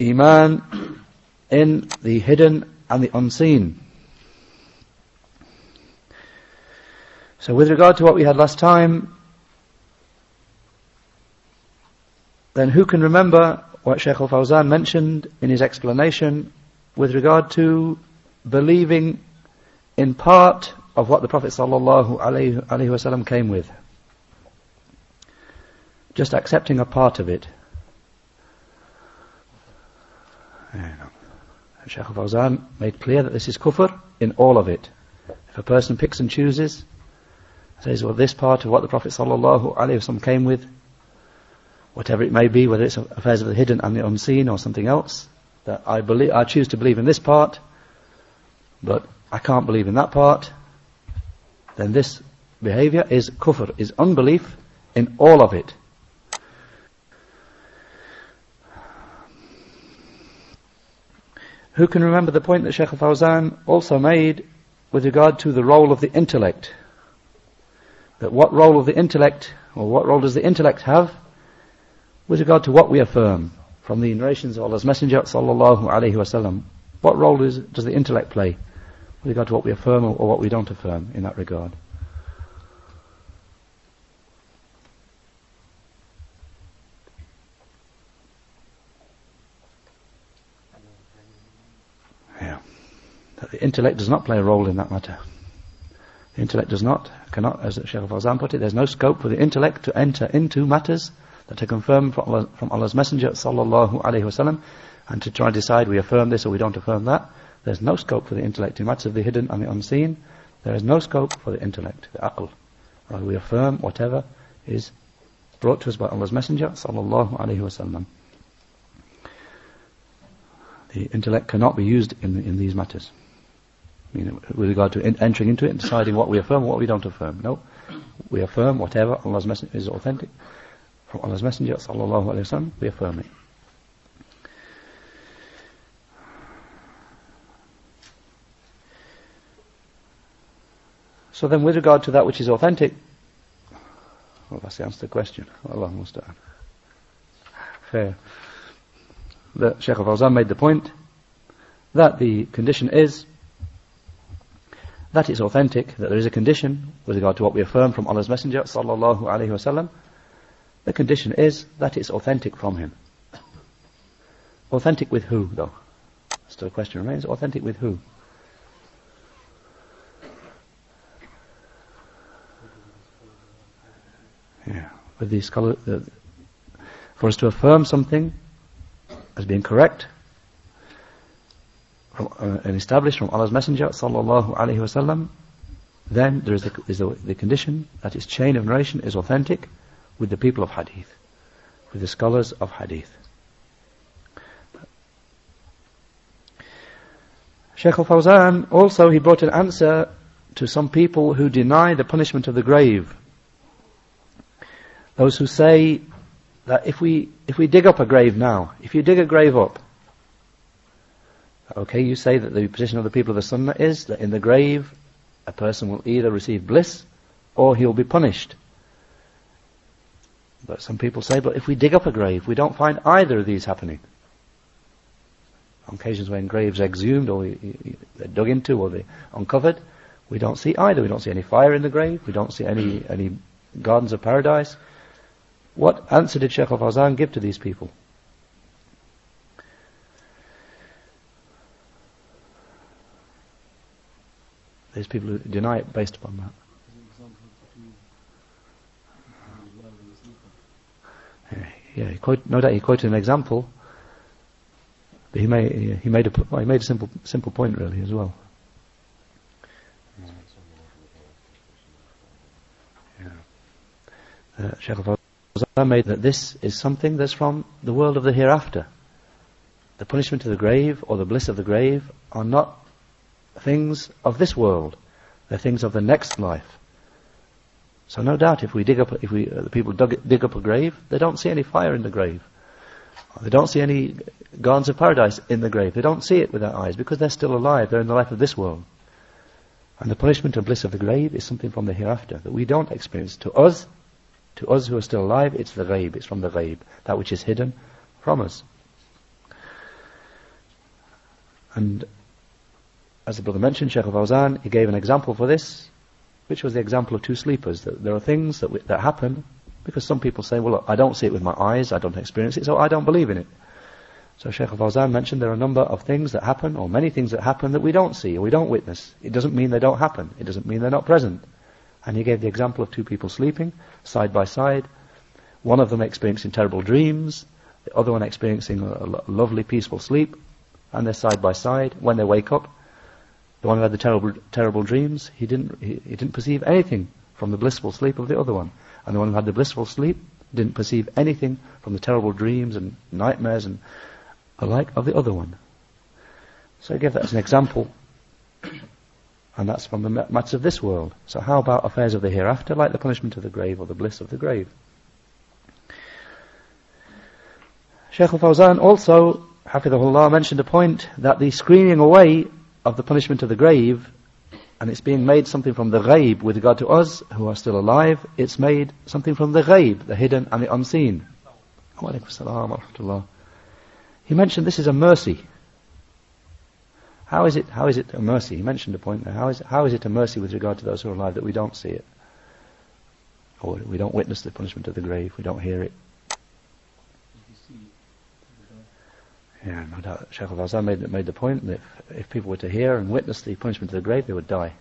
Iman in the hidden and the unseen. So with regard to what we had last time, then who can remember what Sheikh al-Fawzan mentioned in his explanation with regard to believing in part of what the Prophet came with? Just accepting a part of it. Sheikh al-Fawzan made clear that this is kufr in all of it. If a person picks and chooses, says, well, this part of what the Prophet wasallam came with, whatever it may be, whether it's affairs of the hidden and the unseen or something else, that I believe, I choose to believe in this part, but I can't believe in that part, then this behavior is kufr, is unbelief in all of it. Who can remember the point that Sheikh Fawzan also made with regard to the role of the intellect? That what role of the intellect, or what role does the intellect have with regard to what we affirm from the narrations of Allah's Messenger sallallahu alaihi wasallam? What role is, does the intellect play with regard to what we affirm or, or what we don't affirm in that regard? The intellect does not play a role in that matter. The intellect does not, cannot, as Shaykh al-Fawzan put it, there's no scope for the intellect to enter into matters that are confirmed from, Allah, from Allah's Messenger sallallahu alaihi wasallam and to try and decide we affirm this or we don't affirm that. There's no scope for the intellect in matters of the hidden and the unseen. There is no scope for the intellect, the aql. Right, we affirm whatever is brought to us by Allah's Messenger sallallahu alaihi wasallam. The intellect cannot be used in, in these matters you know, with regard to in, entering into it and deciding what we affirm and what we don't affirm. No, we affirm whatever Allah's messenger is authentic from Allah's messenger sallallahu alaihi wasallam. We affirm it. So then, with regard to that which is authentic, well, that's the answer to the question. Allah musta'an. Fair. The Shaykh al-Fawzan made the point that the condition is that is authentic, that there is a condition with regard to what we affirm from Allah's Messenger sallallahu alaihi wasallam. The condition is that it's authentic from him. Authentic with who, though? Still a question remains. Authentic with who? Yeah, with the scholar, for us to affirm something as being correct, Uh, and established from Allah's Messenger sallallahu alaihi wasallam, then there is, the, is the, the condition that its chain of narration is authentic with the people of hadith, with the scholars of hadith. Sheikh al-Fawzan also he brought an answer to some people who deny the punishment of the grave. Those who say that if we if we dig up a grave now, if you dig a grave up, Okay, you say that the position of the people of the Sunnah is that in the grave, a person will either receive bliss or he'll be punished. But some people say, but if we dig up a grave, we don't find either of these happening. On occasions when graves are exhumed or they're dug into or they're uncovered, we don't see either. We don't see any fire in the grave. We don't see any, any gardens of paradise. What answer did Sheikh al-Fawzan give to these people? There's people who deny it based upon that. Yeah, he quote, no doubt he quoted an example, but he made he made a well, he made a simple simple point really as well. Yeah. Uh, Sheikh made that this is something that's from the world of the hereafter. The punishment of the grave or the bliss of the grave are not things of this world. They're things of the next life. So no doubt if we dig up, if we, uh, the people dug, dig up a grave, they don't see any fire in the grave. They don't see any gardens of paradise in the grave. They don't see it with their eyes because they're still alive. They're in the life of this world. And the punishment and bliss of the grave is something from the hereafter that we don't experience. To us, to us who are still alive, it's the ghaib. It's from the ghaib. That which is hidden from us. And as the brother mentioned, Sheikh Fawzan, he gave an example for this, which was the example of two sleepers. That there are things that, we, that happen because some people say, well, look, I don't see it with my eyes, I don't experience it, so I don't believe in it. So Sheikh Fawzan mentioned there are a number of things that happen, or many things that happen that we don't see, or we don't witness. It doesn't mean they don't happen. It doesn't mean they're not present. And he gave the example of two people sleeping, side by side, one of them experiencing terrible dreams, the other one experiencing a lovely peaceful sleep, and they're side by side. When they wake up, the one who had the terrible, terrible dreams, he didn't, he, he didn't perceive anything from the blissful sleep of the other one. And the one who had the blissful sleep didn't perceive anything from the terrible dreams and nightmares and alike of the other one. So I give that as an example. And that's from the matters of this world. So how about affairs of the hereafter, like the punishment of the grave or the bliss of the grave? Shaykh al-Fawzan also, Hafidhullah, mentioned a point that the screening away of the punishment of the grave, and it's being made something from the ghaib with regard to us who are still alive, it's made something from the ghaib, the hidden and the unseen. He mentioned this is a mercy. How is it, how is it a mercy? He mentioned a point there. How is, how is it a mercy with regard to those who are alive that we don't see it? Or we don't witness the punishment of the grave, we don't hear it, Yeah, no doubt. Sheikh al-Fawzan made, made the point that if, if people were to hear and witness the punishment of the grave, they would die.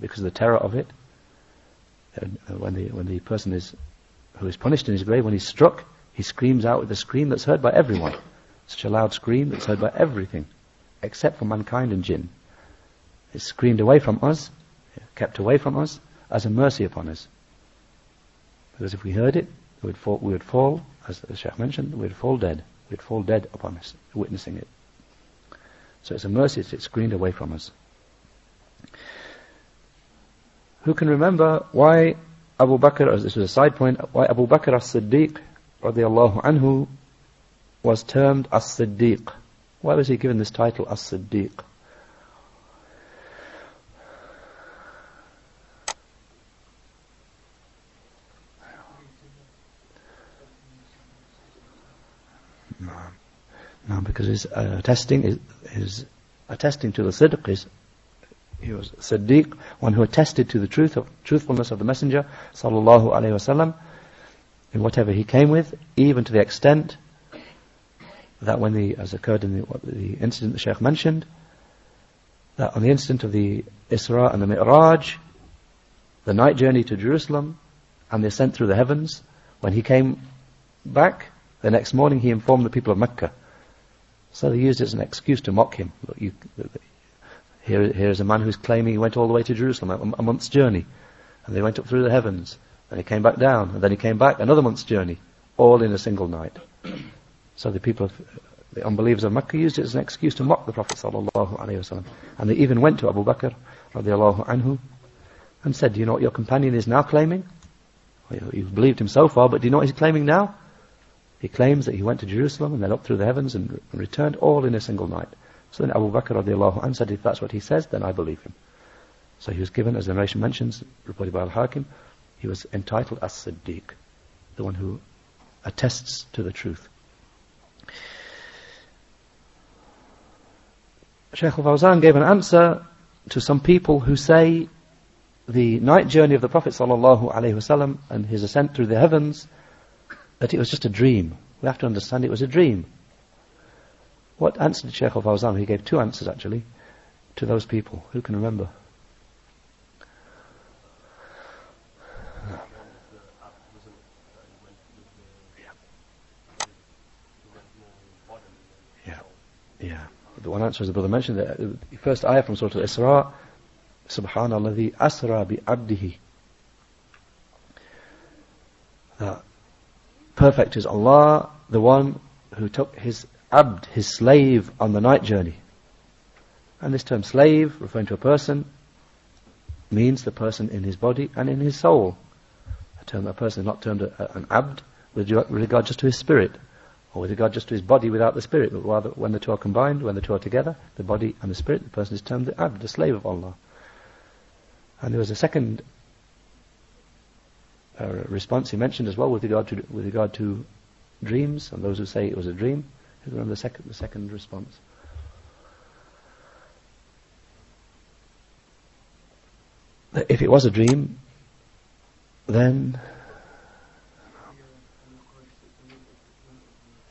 Because of the terror of it. And uh, when the, when the person is, who is punished in his grave, when he's struck, he screams out with a scream that's heard by everyone. Such a loud scream that's heard by everything, except for mankind and jinn. It's screamed away from us, kept away from us, as a mercy upon us. Because if we heard it, we would fall, we would fall as the Sheikh mentioned, we would fall dead we'd fall dead upon us, witnessing it. So it's a mercy it's screened away from us. Who can remember why Abu Bakr, as this was a side point, why Abu Bakr as-Siddiq radiallahu anhu was termed as-Siddiq? Why was he given this title as-Siddiq? No, because his uh, testing is, attesting to the sidq is he was Siddiq, one who attested to the truth of truthfulness of the Messenger sallallahu alaihi wasallam in whatever he came with, even to the extent that when the, as occurred in the, the incident the Sheikh mentioned, that on the incident of the Isra and the Mi'raj, the night journey to Jerusalem and the ascent through the heavens, when he came back, the next morning he informed the people of Mecca so they used it as an excuse to mock him. Look, you, here, here is a man who's claiming he went all the way to Jerusalem, a, a month's journey. And they went up through the heavens. And he came back down. And then he came back another month's journey. All in a single night. So the people, the unbelievers of Mecca used it as an excuse to mock the Prophet wasallam. And they even went to Abu Bakr radiallahu anhu and said, do you know what your companion is now claiming? Well, you've believed him so far, but do you know what he's claiming now? He claims that he went to Jerusalem and then up through the heavens and returned all in a single night. So then Abu Bakr radiallahu anh said, if that's what he says, then I believe him. So he was given, as the narration mentions, reported by Al-Hakim, he was entitled as Siddiq, the one who attests to the truth. Sheikh al-Fawzan gave an answer to some people who say the night journey of the Prophet ﷺ and his ascent through the heavens that it was just a dream. We have to understand it was a dream. What answer did Shaykh al-Fawzan? He gave two answers actually to those people. Who can remember? Yeah. Yeah. The one answer, as the brother mentioned, uh, the first ayah from Surah Al-Isra, Subhanallah, asra bi abdihi. Perfect is Allah, the one who took his abd, his slave, on the night journey. And this term slave, referring to a person, means the person in his body and in his soul. A term, a person is not termed a, an abd with regard just to his spirit, or with regard just to his body without the spirit, but rather when the two are combined, when the two are together, the body and the spirit, the person is termed the abd, the slave of Allah. And there was a second response he mentioned as well with regard to with regard to dreams and those who say it was a dream. Remember the second the second response. If it was a dream, then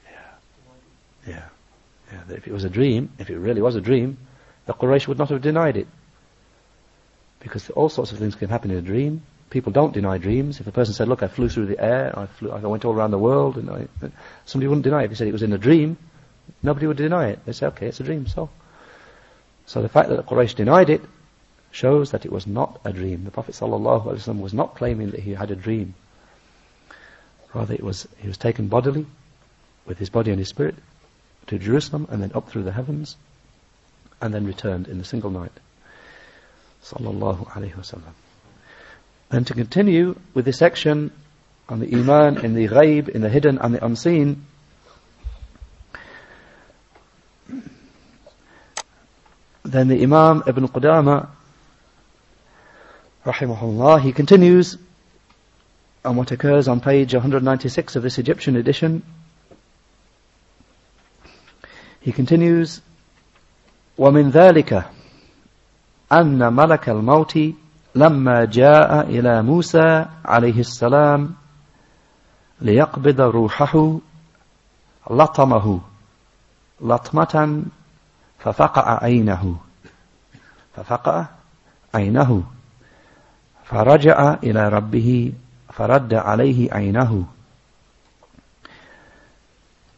yeah, yeah, yeah. If it was a dream, if it really was a dream, the Quraysh would not have denied it, because all sorts of things can happen in a dream People don't deny dreams. If a person said, "Look, I flew through the air, I flew, I went all around the world," and I, somebody wouldn't deny it. If he said it was in a dream, nobody would deny it. They say, "Okay, it's a dream." So, so the fact that the Quraysh denied it shows that it was not a dream. The Prophet ﷺ was not claiming that he had a dream. Rather, it was he was taken bodily, with his body and his spirit, to Jerusalem and then up through the heavens, and then returned in a single night. Sallallahu alaihi wasallam. And to continue with this section on the iman in the ghaib, in the hidden and the unseen, then the Imam Ibn Qudama rahimahullah, he continues on what occurs on page 196 of this Egyptian edition. He continues, ومن ذلك أن ملك الموت لما جاء إلى موسى عليه السلام ليقبض روحه لطمه لطمة ففقع عينه ففقع عينه فرجع إلى ربه فرد عليه عينه.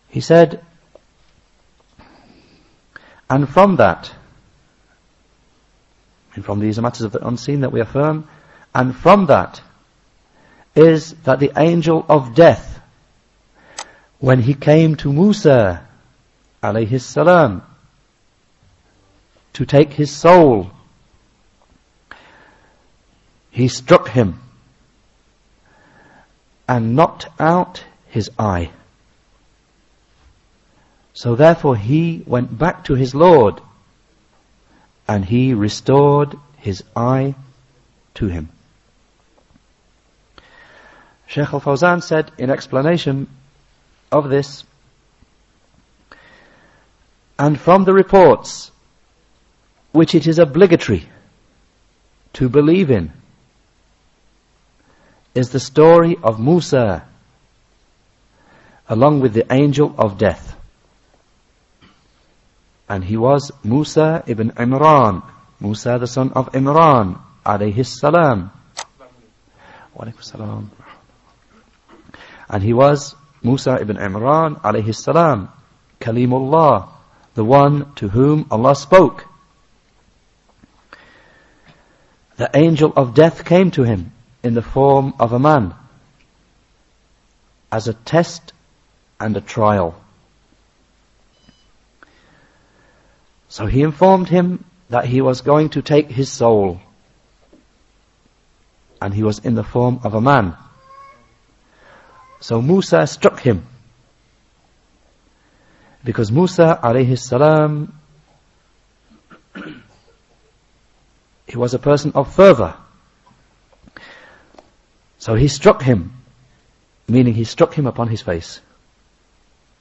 He said, and from that, and from these are matters of the unseen that we affirm, and from that is that the angel of death, when he came to Musa, alayhi salam, to take his soul he struck him and knocked out his eye. So therefore he went back to his Lord and he restored his eye to him. Sheikh Al-Fawzan said in explanation of this, and from the reports which it is obligatory to believe in is the story of Musa along with the angel of death. And he was Musa ibn Imran, Musa the son of Imran, alayhi salam. salam. And he was Musa ibn Imran, alayhi salam, Kalimullah, the one to whom Allah spoke. The angel of death came to him in the form of a man as a test and a trial. So he informed him that he was going to take his soul. And he was in the form of a man. So Musa struck him. Because Musa alayhi salam he was a person of fervor. So he struck him, meaning he struck him upon his face,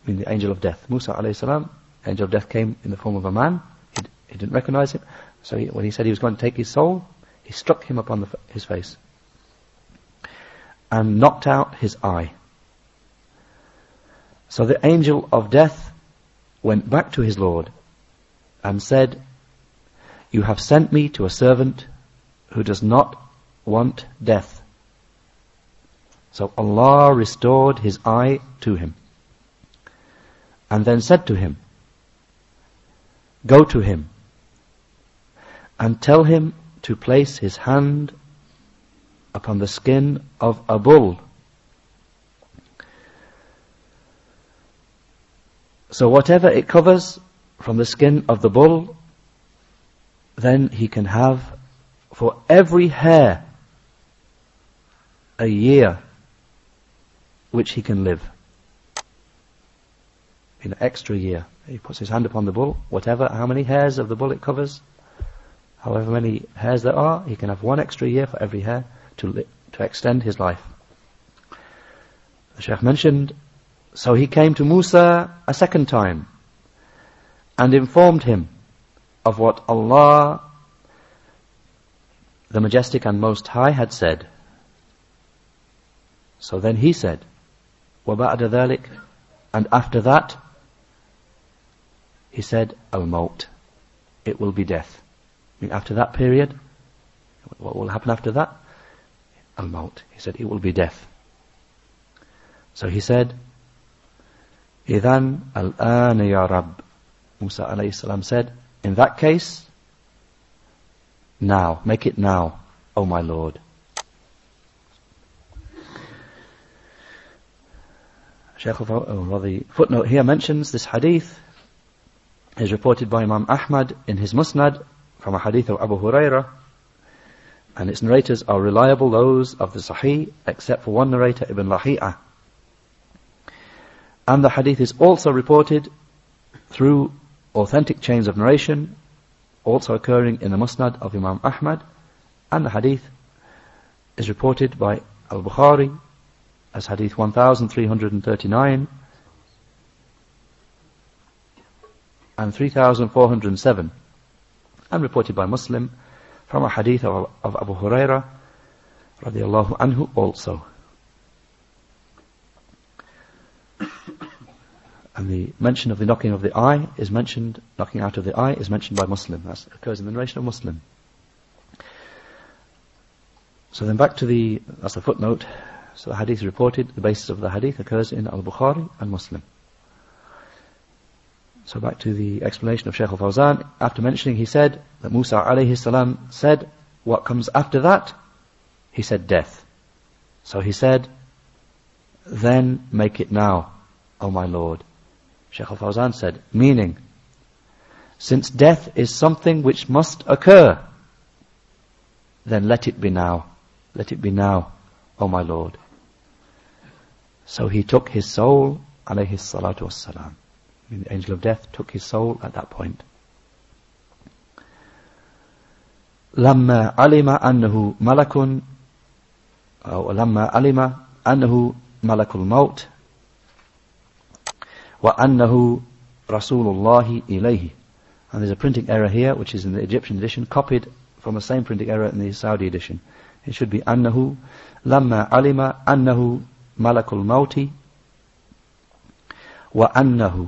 meaning the angel of death. Musa alayhi salam, angel of death came in the form of a man. He, he didn't recognize him. So he, when he said he was going to take his soul, he struck him upon the, his face and knocked out his eye. So the angel of death went back to his Lord and said, You have sent me to a servant who does not want death. So Allah restored his eye to him and then said to him, Go to him and tell him to place his hand upon the skin of a bull. So whatever it covers from the skin of the bull, then he can have for every hair a year which he can live. In an extra year. He puts his hand upon the bull, whatever, how many hairs of the bull it covers, however many hairs there are, he can have one extra year for every hair to, li- to extend his life. The Sheikh mentioned, so he came to Musa a second time and informed him of what Allah the Majestic and Most High had said. So then he said, وَبَعْدَ ذَلِكَ And after that, he said, Al-Maut. It will be death. I mean, after that period, what will happen after that? Al-Maut. He said, it will be death. So he said, إِذَنْ الْآنَ يَا رَبِّ Musa alayhi salam said, in that case, now, make it now, O my Lord. Shaykh al the footnote here mentions this hadith is reported by Imam Ahmad in his Musnad from a hadith of Abu Hurairah and its narrators are reliable those of the Sahih except for one narrator Ibn Lahi'ah. And the hadith is also reported through authentic chains of narration, also occurring in the Musnad of Imam Ahmad, and the hadith is reported by Al-Bukhari as hadith 1339 and 3407 and reported by Muslim from a hadith of, of Abu Huraira radiallahu anhu also. And the mention of the knocking of the eye is mentioned, knocking out of the eye is mentioned by Muslim. That occurs in the narration of Muslim. So then back to the, that's the footnote. So the hadith reported, the basis of the hadith occurs in Al-Bukhari and Muslim. So back to the explanation of Shaykh al-Fawzan. After mentioning, he said that Musa alayhi salam said, what comes after that? He said death. So he said, then make it now, O my Lord. Sheikh al-Fawzan said, meaning, since death is something which must occur, then let it be now. Let it be now, O my Lord. So he took his soul, alayhi salatu wassalam. I mean, the angel of death took his soul at that point. لما علم أنه ملك أو لما علم أنه ملك الموت وأنه رسول الله إليه and there's a printing error here which is in the Egyptian edition copied from the same printing error in the Saudi edition it should be أنه لما علم أنه ملك الموت وأنه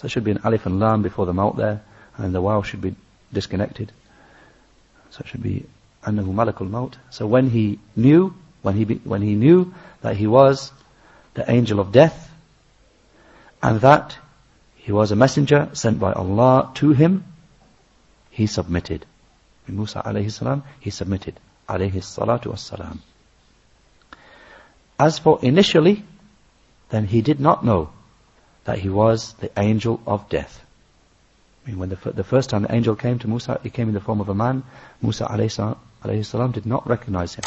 so there should be an alif and lam before the maut there, and the waw should be disconnected. So it should be annahu malakul maut. So when he knew, when he, be, when he knew that he was the angel of death, and that he was a messenger sent by Allah to him, he submitted. In Musa alayhi salam, he submitted. Alayhi salatu was salam. As for initially, then he did not know that he was the angel of death. I mean, when the, the first time the angel came to Musa, he came in the form of a man. Musa alayhi salam did not recognize him.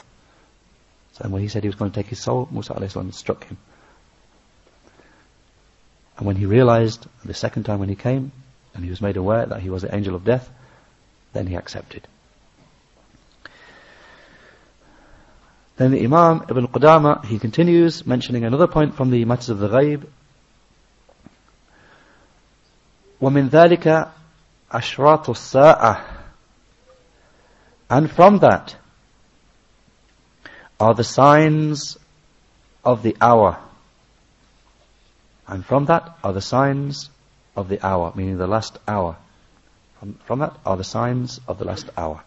So when he said he was going to take his soul, Musa alayhi salam struck him. And when he realized the second time when he came, and he was made aware that he was the angel of death, then he accepted. Then the Imam Ibn Qudama, he continues mentioning another point from the matters of the ghaib. ومن ذلك أشراط الساعة and from that are the signs of the hour and from that are the signs of the hour, meaning the last hour. From, from that are the signs of the last hour.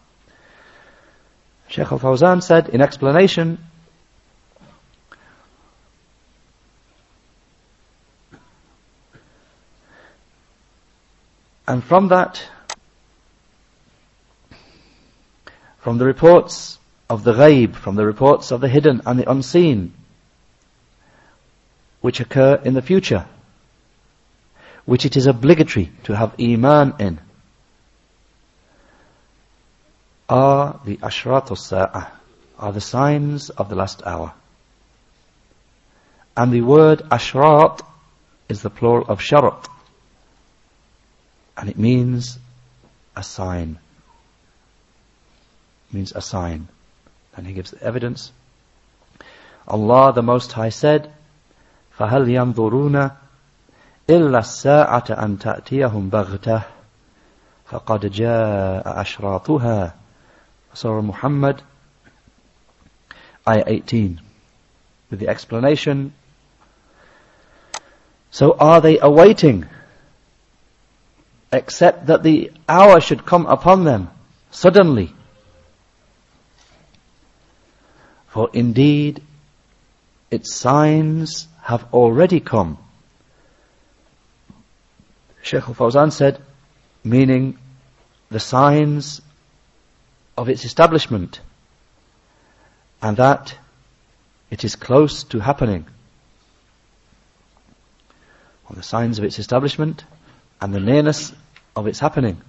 Sheikh al-Fawzan said in explanation, and from that, from the reports of the ghaib, from the reports of the hidden and the unseen, which occur in the future, which it is obligatory to have iman in, are the ashrat sa'ah, are the signs of the last hour. And the word ashrat is the plural of sharat. And it means a sign. It means a sign. And he gives the evidence. Allah the Most High said, فهل ينظرون إلا الساعة أن تأتيهم بغتة فقد جاء أشراطها Surah Muhammad, Ayah 18, with the explanation. So are they awaiting, except that the hour should come upon them suddenly? For indeed, its signs have already come. Sheikh al-Fawzan said, meaning the signs of its establishment and that it is close to happening. Or the signs of its establishment and the nearness of its happening.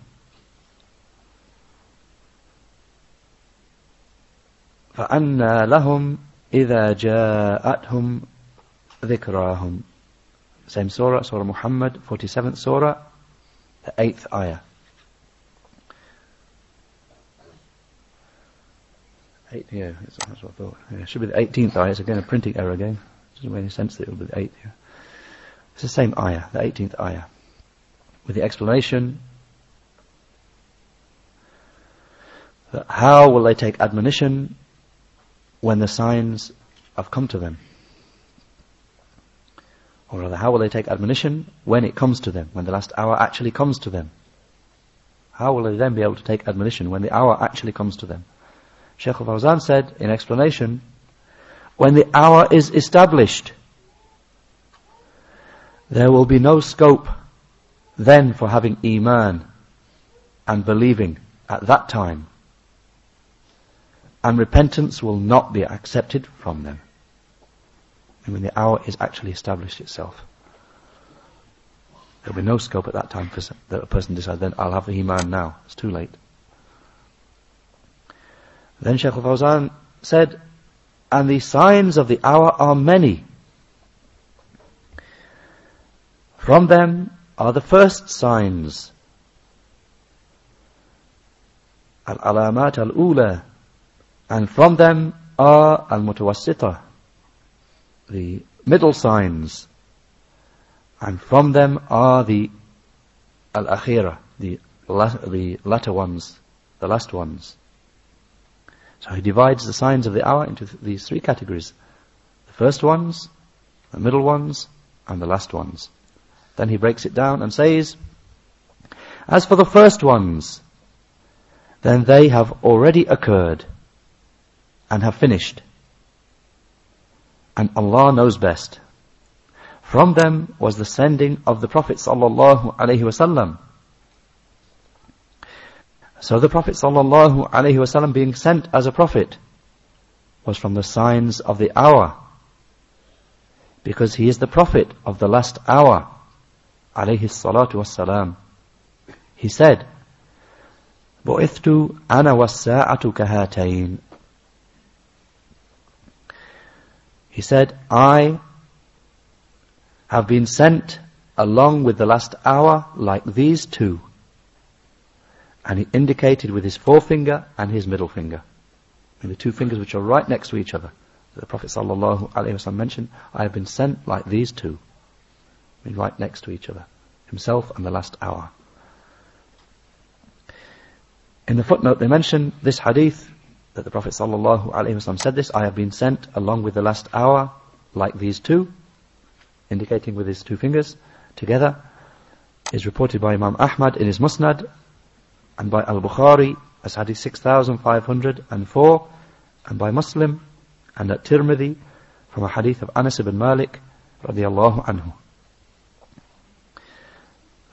فأنى لهم إذا جاءتهم ذكراهم Same surah, Surah Muhammad, 47th surah, the 8th ayah. Eight, yeah, that's, what I thought. Yeah, it should be the 18th ayah. It's again a printing error again. Doesn't make any sense that it will be the 8th. Yeah. It's the same ayah, the 18th ayah. With the explanation that how will they take admonition when the signs have come to them? Or rather, how will they take admonition when it comes to them, when the last hour actually comes to them? How will they then be able to take admonition when the hour actually comes to them? Sheikh al-Fawzan said in explanation, when the hour is established, there will be no scope then for having iman and believing at that time. And repentance will not be accepted from them. And when the hour is actually established itself. There'll be no scope at that time for that a person decides then I'll have the iman now. It's too late. Then Shaykh al-Fawzan said, and the signs of the hour are many. From them are the first signs. Al-alamat al-ula. And from them are al-mutawassita. The middle signs. And from them are the al-akhira. The, the latter ones. The last ones. So he divides the signs of the hour into th- these three categories. The first ones, the middle ones, and the last ones. Then he breaks it down and says, As for the first ones, then they have already occurred and have finished. And Allah knows best. From them was the sending of the Prophet sallallahu alaihi wasallam so the Prophet sallallahu alaihi wasallam being sent as a prophet was from the signs of the hour. Because he is the prophet of the last hour Alayhi salatu wassalam. He said, بُعِثْتُ أَنَا وَالسَّاعَةُ كَهَاتَيْنِ He said, I have been sent along with the last hour like these two. And he indicated with his forefinger and his middle finger. And the two fingers which are right next to each other. The Prophet ﷺ mentioned, I have been sent like these two. Mean, right next to each other. Himself and the last hour. In the footnote they mention this hadith that the Prophet ﷺ said this, I have been sent along with the last hour like these two, indicating with his two fingers together, is reported by Imam Ahmad in his Musnad and by Al-Bukhari as hadith 6504 and by Muslim and at Tirmidhi from a hadith of Anas ibn Malik radiallahu anhu.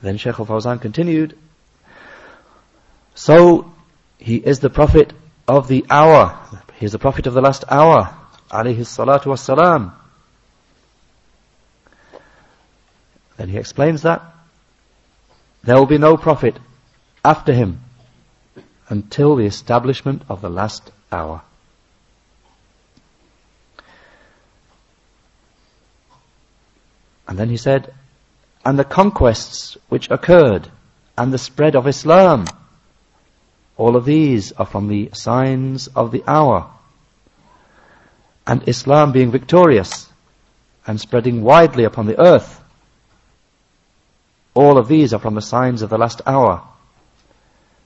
Then Shaykh al-Fawzan continued, so he is the prophet of the hour. He is the prophet of the last hour. Alayhi salatu wassalam. Then he explains that there will be no prophet after him until the establishment of the last hour. And then he said, and the conquests which occurred and the spread of Islam, all of these are from the signs of the hour. And Islam being victorious and spreading widely upon the earth, all of these are from the signs of the last hour.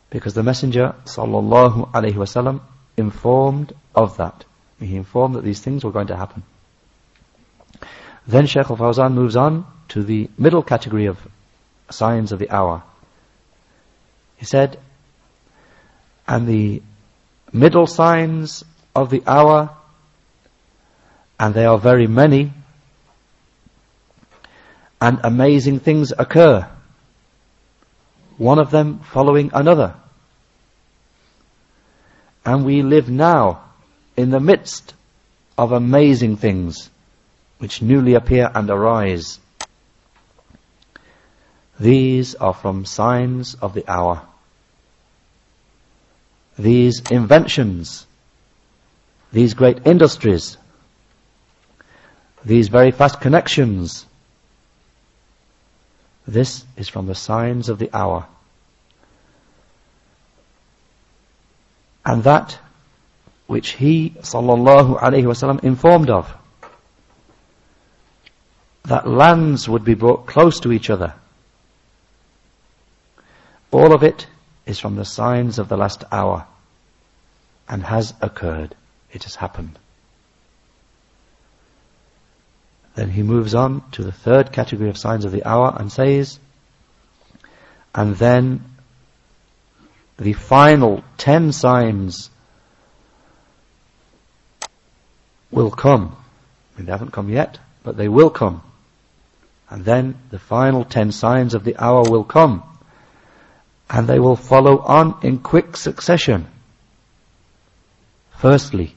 Because the Messenger sallallahu alaihi wasallam informed of that. He informed that these things were going to happen. Then Sheikh al-Fawzan moves on to the middle category of signs of the hour. He said, and the middle signs of the hour, and they are very many, and amazing things occur. One of them following another. And we live now in the midst of amazing things which newly appear and arise. These are from signs of the hour. These inventions, these great industries, these very fast connections, this is from the signs of the hour. And that which he, sallallahu alaihi wasallam, informed of, that lands would be brought close to each other. All of it is from the signs of the last hour and has occurred. It has happened. Then he moves on to the third category of signs of the hour and says, and then the final ten signs will come. I mean, they haven't come yet, but they will come. And then the final ten signs of the hour will come. And they will follow on in quick succession. Firstly,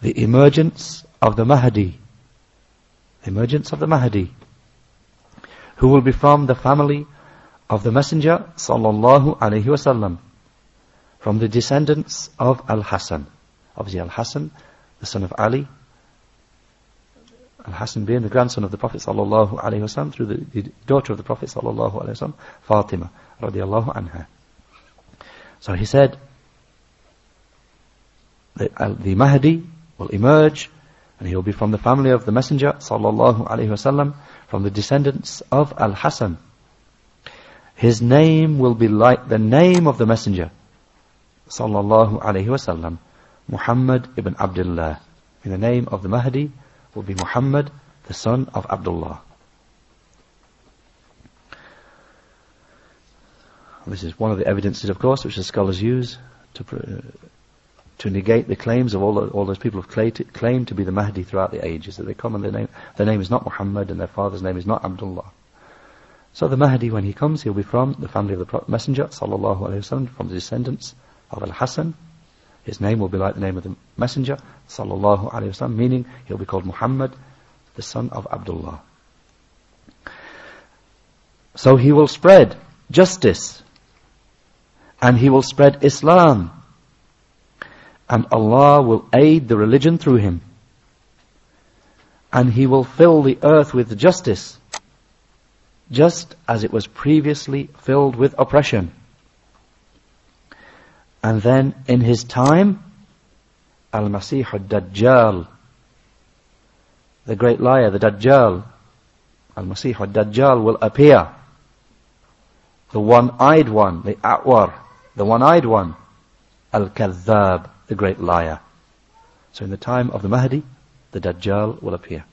the emergence of the Mahdi the emergence of the Mahdi, who will be from the family of the Messenger sallallahu alaihi wasallam, from the descendants of Al-Hasan. Obviously Al-Hasan, the son of Ali, Al-Hasan being the grandson of the Prophet sallallahu alaihi wasallam through the, the, daughter of the Prophet sallallahu alaihi wasallam, Fatima radiallahu anha. So he said, that uh, the Mahdi will emerge and he will be from the family of the Messenger sallallahu alaihi wasallam, from the descendants of Al-Hasan. His name will be like the name of the Messenger sallallahu alaihi wasallam, Muhammad ibn Abdullah. In the name of the Mahdi will be Muhammad, the son of Abdullah. This is one of the evidences, of course, which the scholars use to to negate the claims of all, the, all those people who have claimed to be the Mahdi throughout the ages, that they come and their name, their name is not Muhammad and their father's name is not Abdullah. So the Mahdi, when he comes, he'll be from the family of the Messenger, sallallahu alayhi wasallam, from the descendants of Al-Hasan. His name will be like the name of the Messenger, sallallahu alayhi wasallam, meaning he'll be called Muhammad, the son of Abdullah. So he will spread justice, and he will spread Islam, and Allah will aid the religion through him. And he will fill the earth with justice, just as it was previously filled with oppression. And then in his time, Al-Masih al-Dajjal, the great liar, the Dajjal, Al-Masih al-Dajjal will appear. The one-eyed one, the A'war, the one-eyed one, Al-Kadhab, the great liar. So in the time of the Mahdi, the Dajjal will appear.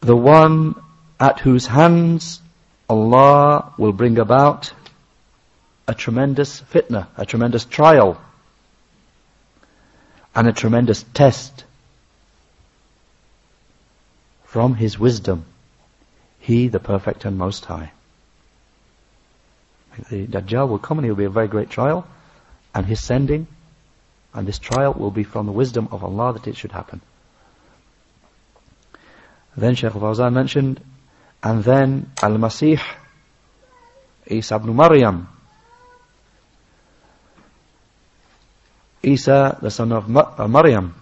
The one at whose hands Allah will bring about a tremendous fitna, a tremendous trial, and a tremendous test from His wisdom. He, the perfect and most high. The Dajjal will come and he will be a very great trial and his sending and this trial will be from the wisdom of Allah that it should happen. Then Shaykh al-Fawzan mentioned, and then Al-Masih, Isa ibn Maryam, Isa, the son of uh, Maryam,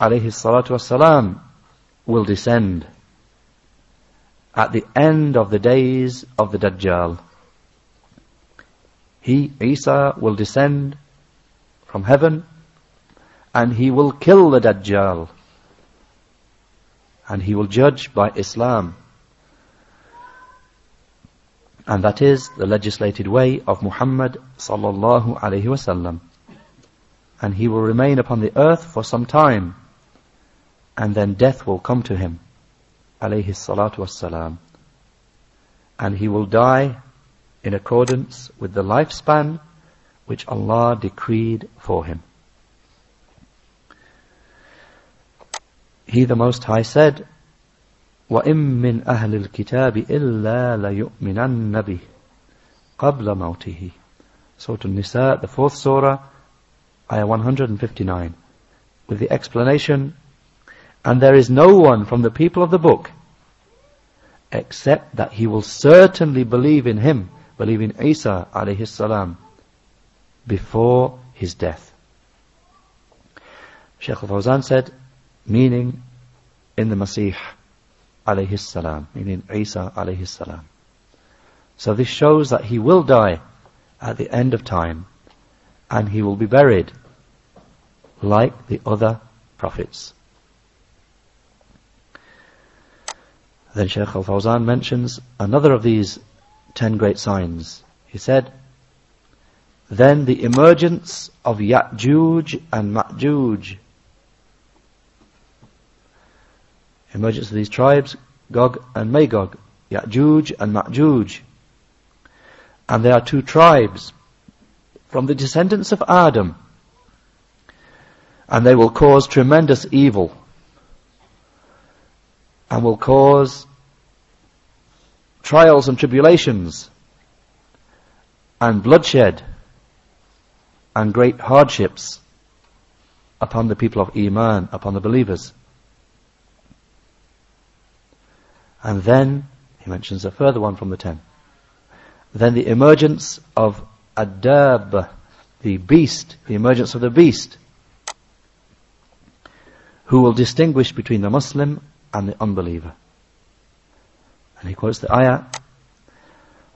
alayhi salatu wasalam, will descend at the end of the days of the Dajjal. He, Isa, will descend from heaven and he will kill the Dajjal. And he will judge by Islam. And that is the legislated way of Muhammad sallallahu alayhi wasallam And he will remain upon the earth for some time. And then death will come to him. Alayhi salatu wassalam. And he will die in accordance with the lifespan which Allah decreed for him. He the Most High said, وَإِن مِّنْ أَهْلِ الْكِتَابِ إِلَّا لَيُؤْمِنَنَّ بِهِ قَبْلَ مَوْتِهِ Surah An-Nisa, the fourth surah, ayah 159, with the explanation, And there is no one from the people of the book except that he will certainly believe in him, believe in Isa alayhi salam, before his death. Shaykh al-Fawzan said, meaning in the Masih alayhi salam, meaning Isa alayhi salam. So this shows that he will die at the end of time and he will be buried like the other prophets. Then Sheikh al-Fawzan mentions another of these ten great signs. He said, then the emergence of Ya'juj and Ma'juj emergence of these tribes, Gog and Magog, Ya'juj and Ma'juj. And they are two tribes from the descendants of Adam. And they will cause tremendous evil. And will cause trials and tribulations and bloodshed and great hardships upon the people of Iman, upon the believers. And then, he mentions a further one from the ten. Then the emergence of Ad-Dabbah, the beast, the emergence of the beast, who will distinguish between the Muslim and the unbeliever. And he quotes the ayah,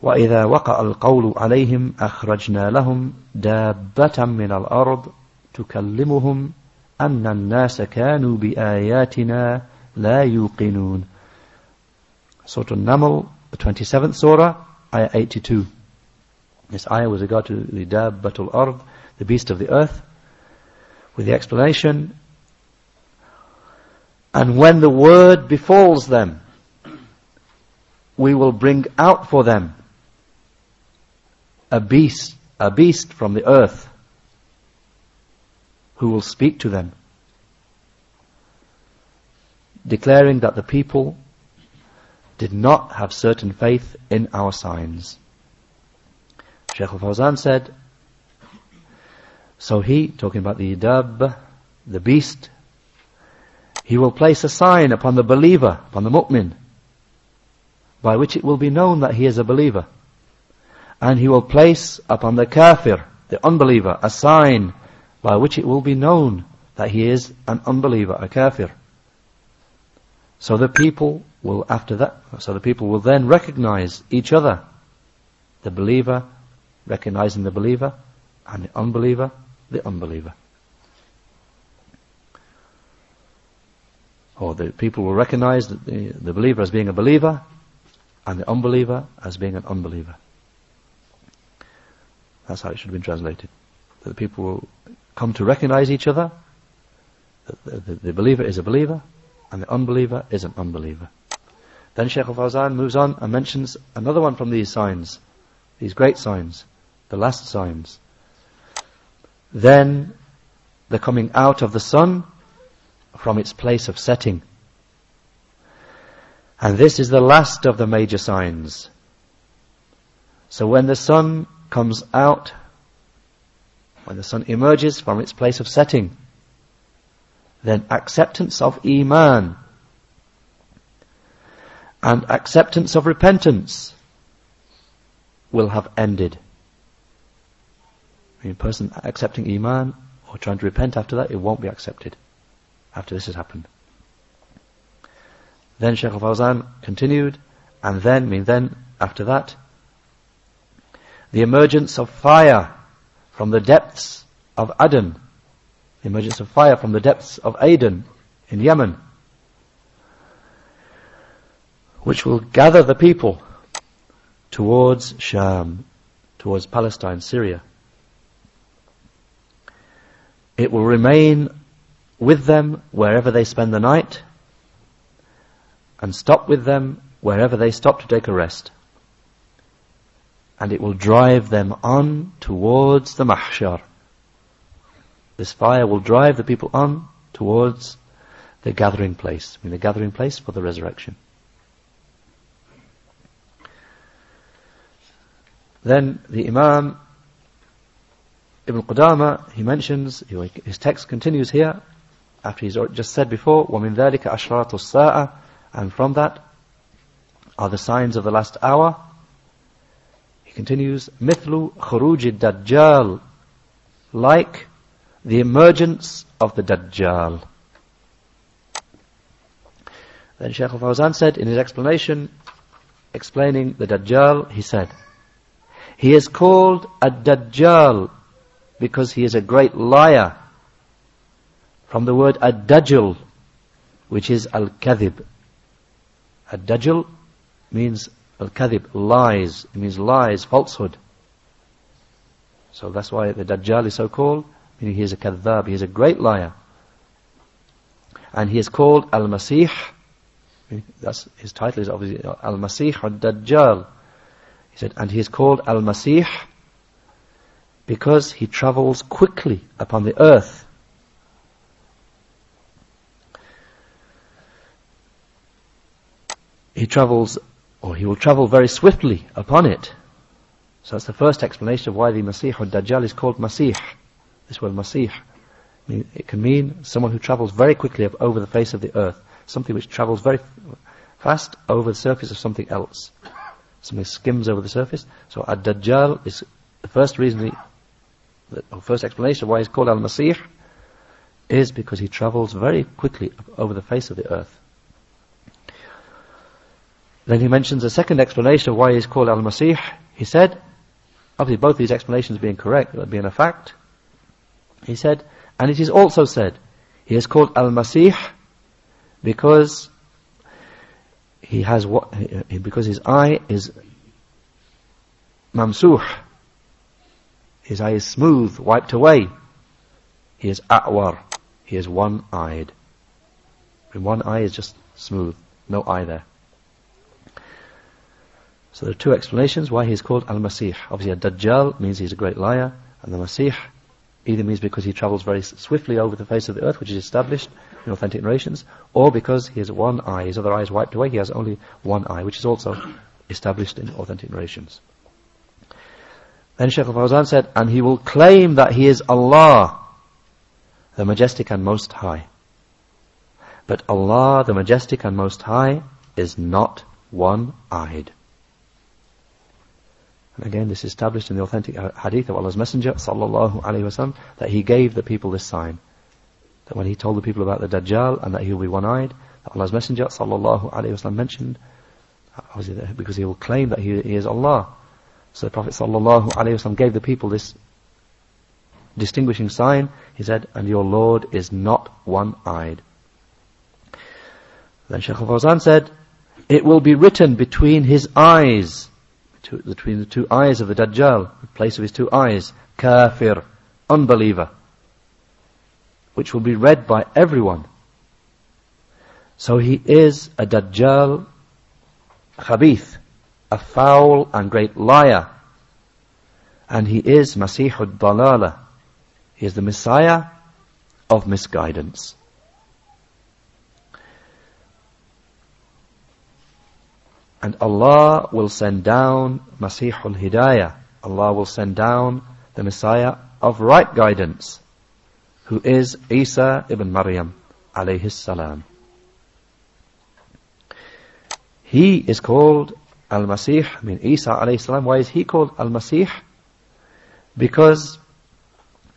وَإِذَا وَقَعَ الْقَوْلُ عَلَيْهِمْ أَخْرَجْنَا لَهُمْ دَابَّةً مِنَ الْأَرْضِ تُكَلِّمُهُمْ أَنَّ النَّاسَ كَانُوا بِآيَاتِنَا لَا يُوقِنُونَ Surah An-Naml, the 27th surah, ayah 82. This ayah was regard to the Dabbatul Ard, the beast of the earth, with the explanation, and when the word befalls them, we will bring out for them a beast, a beast from the earth, who will speak to them, declaring that the people did not have certain faith in our signs. Sheikh al-Fawzan said, so he, talking about the dab, the beast, he will place a sign upon the believer, upon the mu'min, by which it will be known that he is a believer. And he will place upon the kafir, the unbeliever, a sign by which it will be known that he is an unbeliever, a kafir. So the people will, after that, so the people will then recognize each other. The believer recognizing the believer, and the unbeliever, the unbeliever. Or the people will recognize the, the believer as being a believer, and the unbeliever as being an unbeliever. That's how it should have been translated. That the people will come to recognize each other. The, the, the believer is a believer, and the unbeliever is an unbeliever. Then Shaykh al-Fawzan moves on and mentions another one from these signs, these great signs, the last signs. Then the coming out of the sun from its place of setting. And this is the last of the major signs. So when the sun comes out, when the sun emerges from its place of setting, then acceptance of Iman and acceptance of repentance will have ended. A person accepting Iman or trying to repent after that, it won't be accepted after this has happened. Then Shaykh al-Fawzan continued, and then, I mean then, after that, the emergence of fire from the depths of Aden the emergence of fire from the depths of Aden in Yemen, which will gather the people towards Sham, towards Palestine, Syria. It will remain with them wherever they spend the night and stop with them wherever they stop to take a rest. And it will drive them on towards the mahshar. This fire will drive the people on towards the gathering place, I mean the gathering place for the resurrection. Then the Imam Ibn Qudama, he mentions, his text continues here, after he's just said before, وَمِن ذَلِكَ أَشْرَاطُ السَّاءَ And from that are the signs of the last hour. He continues, مِثْلُ خُرُوجِ الدَّجَّالِ Like the emergence of the Dajjal. Then Shaykh al-Fawzan said in his explanation, explaining the Dajjal, he said, he is called a Dajjal because he is a great liar. From the word ad-dajjal, which is al-kadhib. Ad-dajjal means al-kadhib, lies. It means lies, falsehood. So that's why the Dajjal is so called, meaning he is a kadhab, he is a great liar. And he is called al-masih, that's his title is obviously al-masih ad-dajjal. He said, and he is called Al-Masih because he travels quickly upon the earth. He travels, or he will travel very swiftly upon it. So that's the first explanation of why the Masih or Dajjal is called Masih. This word Masih. It can mean someone who travels very quickly over the face of the earth. Something which travels very fast over the surface of something else something skims over the surface. So Ad-Dajjal is the first reason, he, the first explanation why he's called Al-Masih is because he travels very quickly over the face of the earth. Then he mentions a second explanation of why he's called Al-Masih. He said, obviously both these explanations being correct, but being a fact, he said, and it is also said, he is called Al-Masih because he has what, because his eye is mamsuh. His eye is smooth, wiped away. He is a'war. He is one-eyed. And one eye is just smooth. No eye there. So there are two explanations why he is called Al-Masih. Obviously, a Dajjal means he's a great liar, and the Masih either means because he travels very swiftly over the face of the earth, which is established, in authentic narrations, or because he has one eye, his other eye is wiped away, he has only one eye, which is also established in authentic narrations. Then Shaykh al-Fawzan said, and he will claim that he is Allah, the Majestic and Most High. But Allah, the Majestic and Most High, is not one-eyed. And again, this is established in the authentic hadith of Allah's Messenger, sallallahu alaihi wasallam, that he gave the people this sign that when he told the people about the Dajjal and that he will be one-eyed, Allah's Messenger sallallahu alaihi wasallam mentioned, uh, because he will claim that he is Allah. So the Prophet wasallam gave the people this distinguishing sign. He said, "And your Lord is not one-eyed." Then Shaykh al-Fawzan said, "It will be written between his eyes, between the two eyes of the Dajjal, the place of his two eyes, kafir, unbeliever." which will be read by everyone. So he is a Dajjal Khabith, a foul and great liar. And he is Masihud Dalala. He is the Messiah of misguidance. And Allah will send down Masihul Hidayah. Allah will send down the Messiah of right guidance who is Isa ibn Maryam alayhi salam. He is called Al-Masih, I mean Isa alayhi salam. Why is he called Al-Masih? Because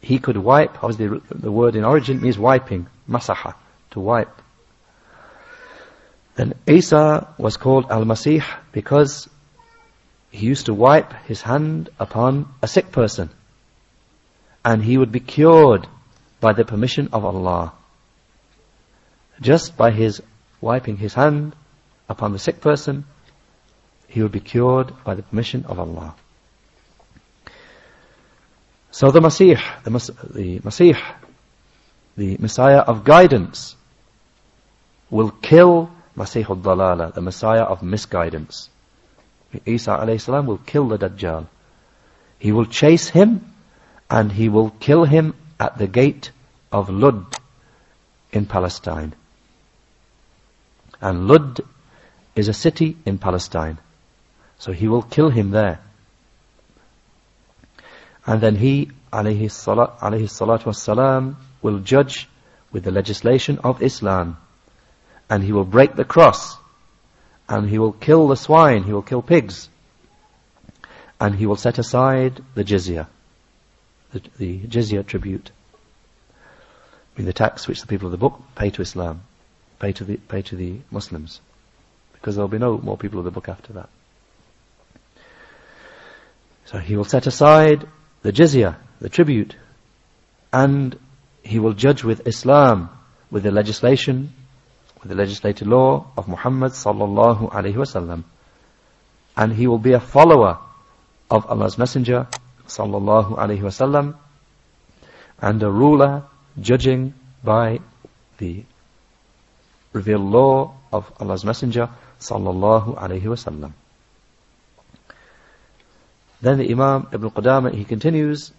he could wipe, obviously the, word in origin means wiping, masaha, to wipe. Then Isa was called Al-Masih because he used to wipe his hand upon a sick person. And he would be cured by the permission of Allah. Just by his wiping his hand upon the sick person, he will be cured by the permission of Allah. So the Masih, the, Mas- the Masih, the Messiah of guidance, will kill Masih al-Dalala, the Messiah of misguidance. Isa salam will kill the Dajjal. He will chase him and he will kill him at the gate of Lud in Palestine. And Lud is a city in Palestine. So he will kill him there. And then he, alayhi, salat, alayhi salatu will judge with the legislation of Islam. And he will break the cross. And he will kill the swine, he will kill pigs. And he will set aside the jizya, the, the jizya tribute. I mean the tax which the people of the book pay to Islam, pay to the, pay to the Muslims. Because there will be no more people of the book after that. So he will set aside the jizya, the tribute, and he will judge with Islam, with the legislation, with the legislated law of Muhammad sallallahu alaihi wasallam. And he will be a follower of Allah's Messenger sallallahu alaihi wasallam and a ruler judging by the revealed law of Allah's Messenger sallallahu alaihi wasallam. Then the Imam Ibn Qudamah, he continues,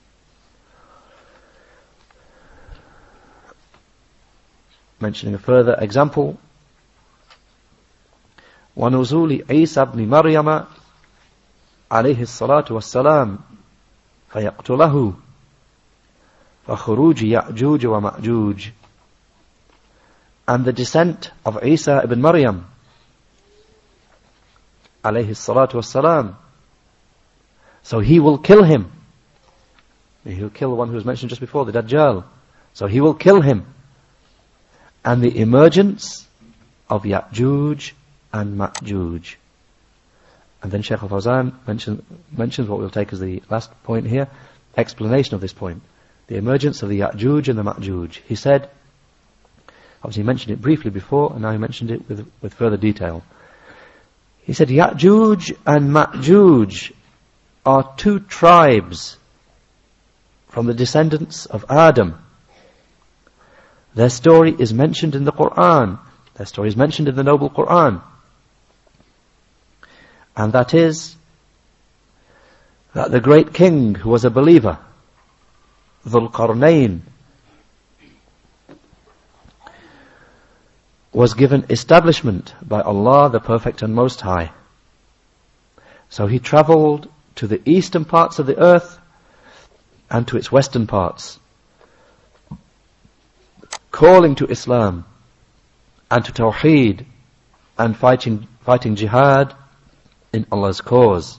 mentioning a further example. ونزول عيسى بن مريم عليه الصلاة والسلام فيقتله فخروج يأجوج ومأجوج and the descent of Isa ibn Maryam عليه الصلاة والسلام so he will kill him. He will kill the one who was mentioned just before, the Dajjal. So he will kill him. And the emergence of Ya'juj and Ma'juj. And then Shaykh al-Fawzan mentions, mentions what we'll take as the last point here, explanation of this point. The emergence of the Ya'juj and the Ma'juj. He said, obviously he mentioned it briefly before, and now he mentioned it with, with further detail. He said, Ya'juj and Ma'juj are two tribes from the descendants of Adam. Their story is mentioned in the Quran. Their story is mentioned in the Noble Quran. And that is that the great king who was a believer, Dhul Qarnayn, was given establishment by Allah the Perfect and Most High. So he travelled to the eastern parts of the earth and to its western parts, calling to Islam and to Tawheed and fighting, fighting jihad in Allah's cause.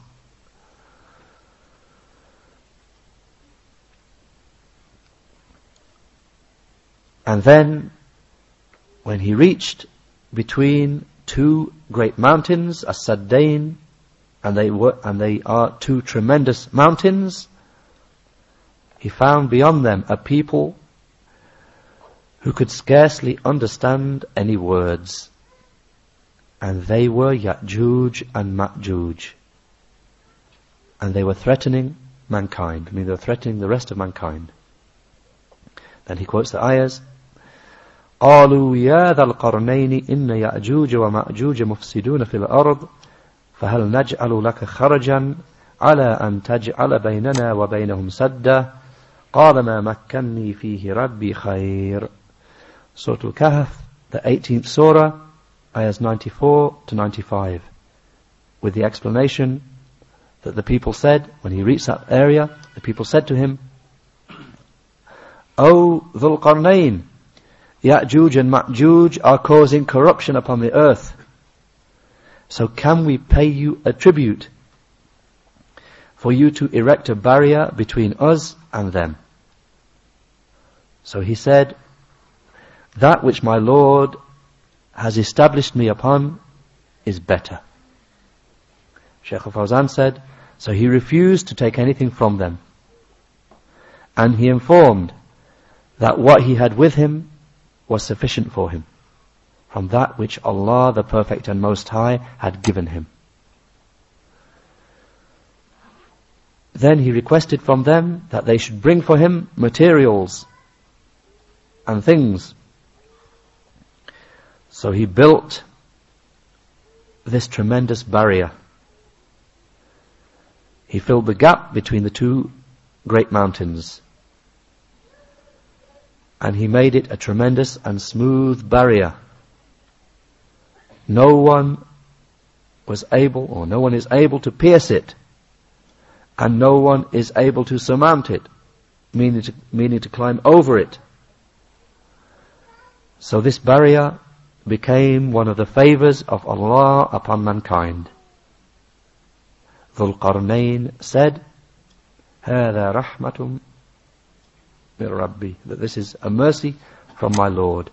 And then, when he reached between two great mountains, As-Saddain and they were, and they are two tremendous mountains. He found beyond them a people who could scarcely understand any words. And they were Ya'juj and Ma'juj. And they were threatening mankind. I mean, they were threatening the rest of mankind. Then he quotes the ayahs. قالوا يا ذا القرنين إن يأجوج ومأجوج مفسدون في الأرض فهل نجعل لك خرجا على أن تجعل بيننا وبينهم سدا قال ما مكني فيه ربي خير Surah Al-Kahf, the 18th surah, ayahs 94 to 95, with the explanation that the people said, when he reached that area, the people said to him, O Dhul Qarnayn, Ya'juj and Ma'juj are causing corruption upon the earth. So can we pay you a tribute for you to erect a barrier between us and them? So he said, that which my Lord has established me upon is better. Sheikh Fawzan said, so he refused to take anything from them. And he informed that what he had with him was sufficient for him from that which Allah the Perfect and Most High had given him. then he requested from them that they should bring for him materials and things. So he built this tremendous barrier. He filled the gap between the two great mountains. And he made it a tremendous and smooth barrier. No one was able, or no one is able to pierce it and no one is able to surmount it, meaning to, meaning to climb over it. So this barrier became one of the favors of Allah upon mankind. Dhul Qarnayn said, هذا رحمة من ربي, that this is a mercy from my Lord.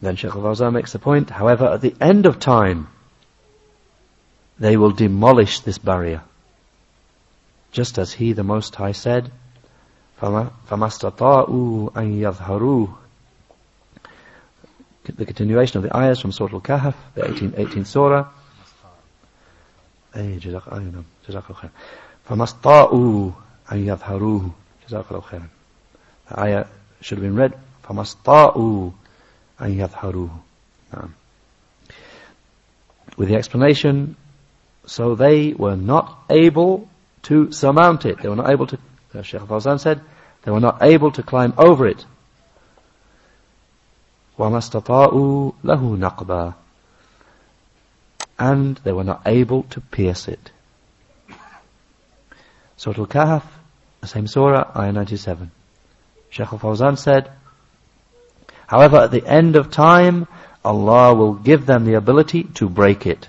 Then Shaykh al-Fawzan makes the point, however, at the end of time, they will demolish this barrier. Just as He, the Most High, said, فَمَسْتَطَاءُوا أَن يَظْهَرُوهُ The continuation of the ayahs from Surah Al-Kahf, the 18th, 18th surah. أي جزاك الله جزاك الله خير فما استطاعوا أن يظهروه جزاك الله خيرا The ayah should have been read فما استطاعوا أن يظهروه with the explanation so they were not able to surmount it they were not able to as Sheikh Fawzan said they were not able to climb over it وما استطاعوا له نقبا and they were not able to pierce it Surah Al-Kahf the same surah ayah 97 Sheikh Fawzan said However, at the end of time, Allah will give them the ability to break it.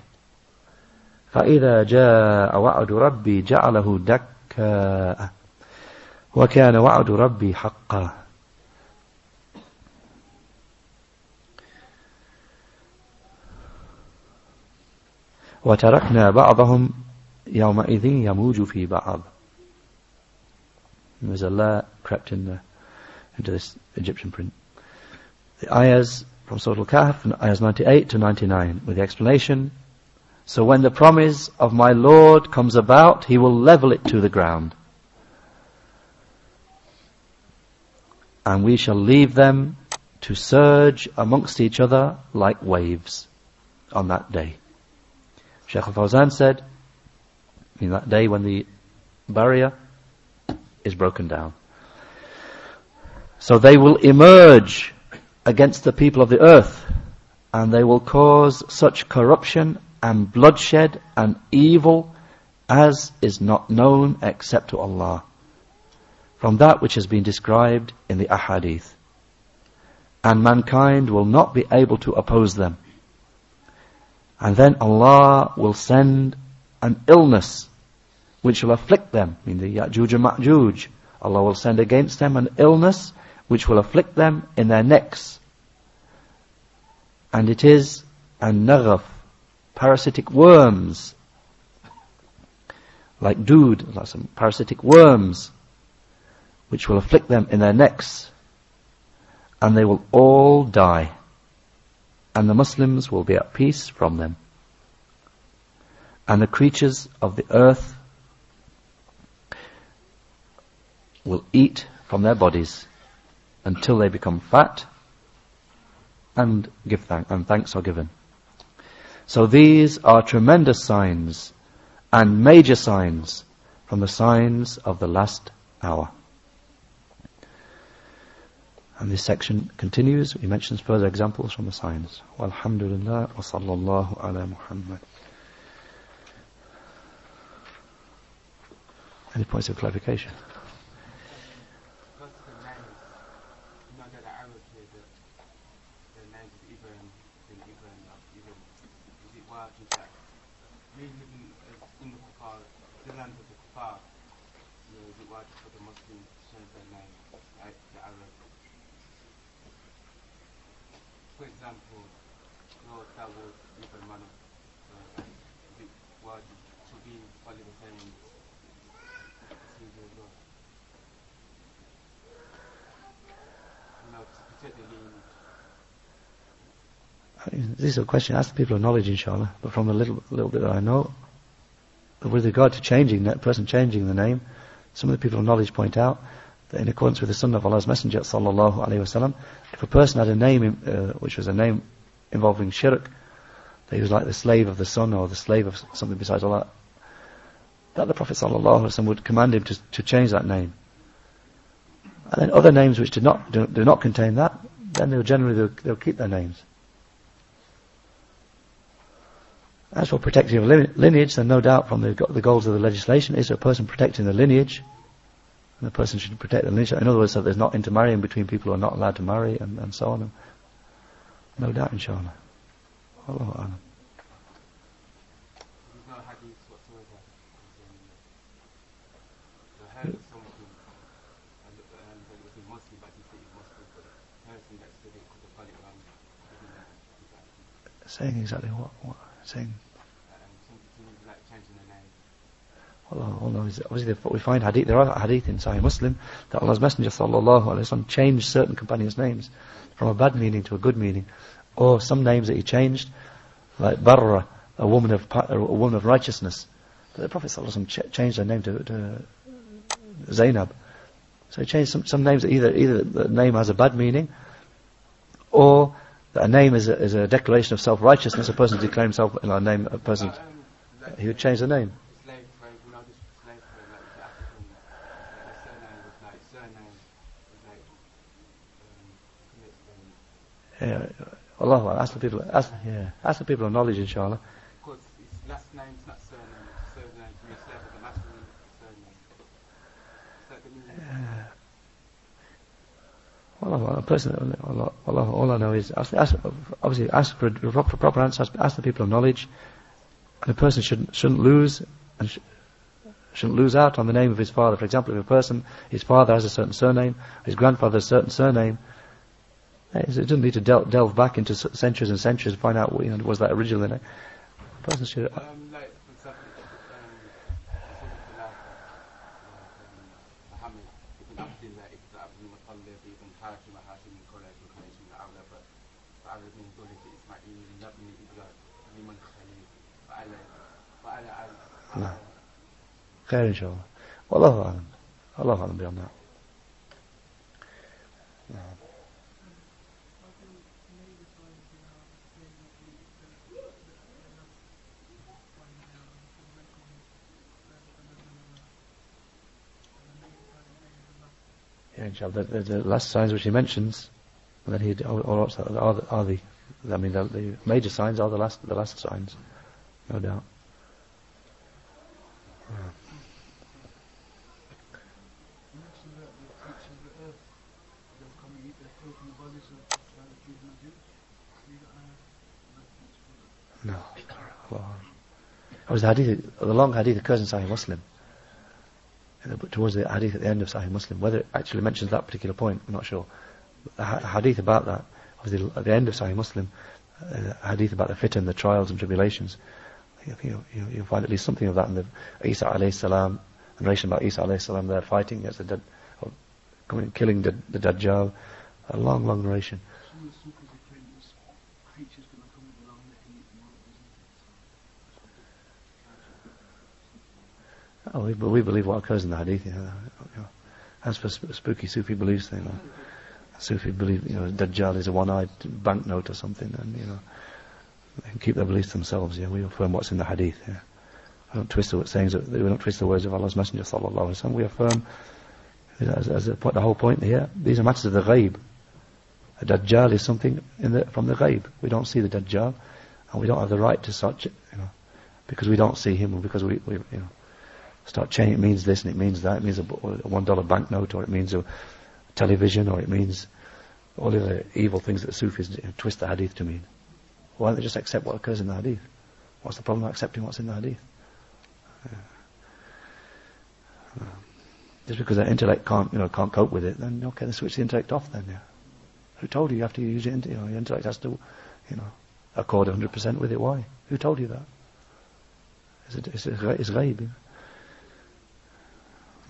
فإذا جاء وعد ربي جعله دكا وكان وعد ربي حقا وتركنا بعضهم يومئذ يموج في بعض As Allah crept in the, into this Egyptian print the ayahs from Surah Al-Kahf, ayahs 98 to 99, with the explanation. So when the promise of my Lord comes about, He will level it to the ground. And we shall leave them to surge amongst each other like waves on that day. Sheikh Al-Fawzan said, in that day when the barrier is broken down. So they will emerge against the people of the earth, and they will cause such corruption and bloodshed and evil as is not known except to Allah. From that which has been described in the ahadith. And mankind will not be able to oppose them. And then Allah will send an illness which will afflict them, I mean the Ya'juj and Ma'juj. Allah will send against them an illness which will afflict them in their necks. And it is an naghaf, parasitic worms, like dood, like some parasitic worms, which will afflict them in their necks, and they will all die, and the Muslims will be at peace from them. And the creatures of the earth will eat from their bodies until they become fat and give thanks, and thanks are given. So these are tremendous signs and major signs from the signs of the last hour. And this section continues. He mentions further examples from the signs. Walhamdulillah wa sallallahu ala Muhammad. Any points of clarification? This is a question ask the people of knowledge, inshallah. But from the little little bit that I know, with regard to changing that person changing the name, some of the people of knowledge point out that in accordance with the Sunnah of Allah's Messenger sallallahu alaihi wasallam, if a person had a name uh, which was a name involving shirk, that he was like the slave of the sun or the slave of something besides Allah, that the Prophet ﷺ would command him to, to change that name. And then other names which do not, do, do not contain that, then they'll generally, they'll, they'll, keep their names. As for protecting of lineage, then no doubt from the, the goals of the legislation is a person protecting the lineage, and the person should protect the lineage. In other words, that there's not intermarrying between people who are not allowed to marry, and, and so on. No doubt, inshallah. Allah Saying exactly what? what saying? Allah, Allah obviously we find hadith, there are hadith in Sahih Muslim that Allah's Messenger sallallahu alaihi wasallam changed certain companions' names from a bad meaning to a good meaning, or some names that he changed, like Barra, a woman of a woman of righteousness. But the Prophet sallallahu alaihi wasallam changed her name to, to Zainab. So he changed some, some names that either either the name has a bad meaning, or that a name is a, is a declaration of self-righteousness, a person declaring himself in a name, a person, he would change the name. Yeah, Allah, ask the people, ask, yeah, ask the people of knowledge, inshallah. Because it's last name's not surname, surname, last name, Allah, a person, Allah, Allah, all I know is, ask, ask, obviously, ask for a proper, proper answer, ask, ask, the people of knowledge, and a person shouldn't, shouldn't lose, and sh- shouldn't lose out on the name of his father. For example, if a person, his father has a certain surname, his grandfather has a certain surname, it doesn't need to delve, delve back into centuries and centuries to find out, you know, was that original name. A person should, um, like, خير إن شاء الله والله أعلم الله أعلم بيوم inshallah. The, the, the, last signs which he mentions, that he are, the, are the, I mean, the, the major signs are the last, the last signs, no doubt. Yeah. No. I was the hadith, the long hadith occurs in Sahih Muslim. But towards the hadith at the end of Sahih Muslim, whether it actually mentions that particular point, I'm not sure. The hadith about that, obviously at the end of Sahih Muslim, uh, hadith about the fitan, the trials and tribulations, you, you, you'll find at least something of that in the Isa alayhi salam, the narration about Isa alayhi salam, they're fighting against the, coming, killing the, the Dajjal, a long, long narration. Oh, we, we believe what occurs in the hadith. As for spooky Sufi beliefs, you know, Sufi believe, you know, Dajjal is a one-eyed banknote or something, and you know, they can keep their beliefs themselves. Yeah, we affirm what's in the hadith. Yeah, we don't twist the sayings. We don't twist the words of Allah's Messenger sallallahu alaihi wasallam. We affirm, as, as the, the whole point here, these are matters of the ghaib. A Dajjal is something the, from the ghaib. We don't see the Dajjal, and we don't have the right to such, you know, because we don't see him, because we, we you know start changing. It means this and it means that. It means a, one dollar banknote, or it means a television, or it means all the evil things that Sufis twist the hadith to mean. Why don't they just accept what occurs in the hadith? What's the problem with accepting what's in the hadith? Just because their intellect can't, you know, can't cope with it, then okay, then switch the intellect off. Then, yeah. Who told you you have to use it? You know, your intellect has to, you know, accord 100% with it. Why? Who told you that? It's, it's, it's ghaib.